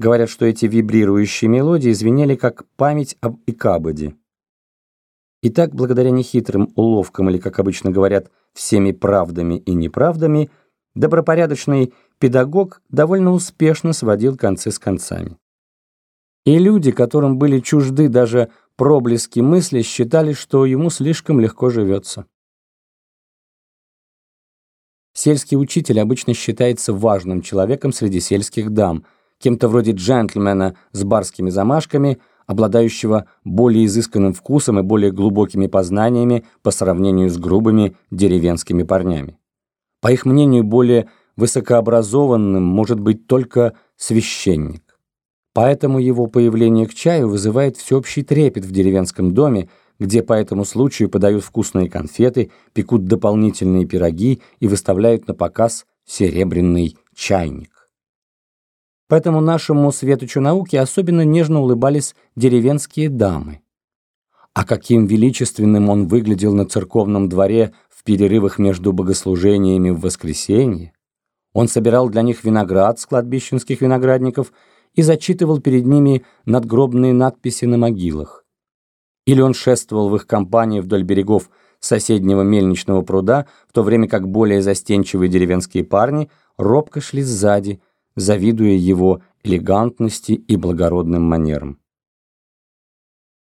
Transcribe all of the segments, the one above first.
Говорят, что эти вибрирующие мелодии звенели как память об Икабоде. Итак, благодаря нехитрым уловкам или, как обычно говорят, всеми правдами и неправдами, добропорядочный педагог довольно успешно сводил концы с концами. И люди, которым были чужды даже проблески мысли, считали, что ему слишком легко живется. Сельский учитель обычно считается важным человеком среди сельских дам, кем-то вроде джентльмена с барскими замашками, обладающего более изысканным вкусом и более глубокими познаниями по сравнению с грубыми деревенскими парнями. По их мнению, более высокообразованным может быть только священник. Поэтому его появление к чаю вызывает всеобщий трепет в деревенском доме, где по этому случаю подают вкусные конфеты, пекут дополнительные пироги и выставляют на показ серебряный чайник. Поэтому нашему светочу науки особенно нежно улыбались деревенские дамы. А каким величественным он выглядел на церковном дворе в перерывах между богослужениями в воскресенье. Он собирал для них виноград с кладбищенских виноградников и зачитывал перед ними надгробные надписи на могилах. Или он шествовал в их компании вдоль берегов соседнего мельничного пруда, в то время как более застенчивые деревенские парни робко шли сзади, завидуя его элегантности и благородным манерам.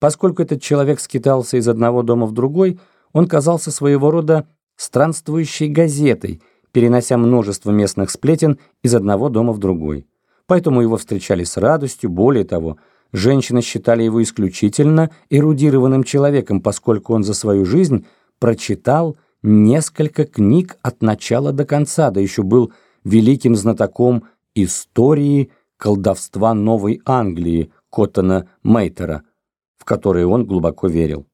Поскольку этот человек скитался из одного дома в другой, он казался своего рода странствующей газетой, перенося множество местных сплетен из одного дома в другой. Поэтому его встречали с радостью, более того – Женщины считали его исключительно эрудированным человеком, поскольку он за свою жизнь прочитал несколько книг от начала до конца, да еще был великим знатоком истории колдовства Новой Англии Коттона Мейтера, в которые он глубоко верил.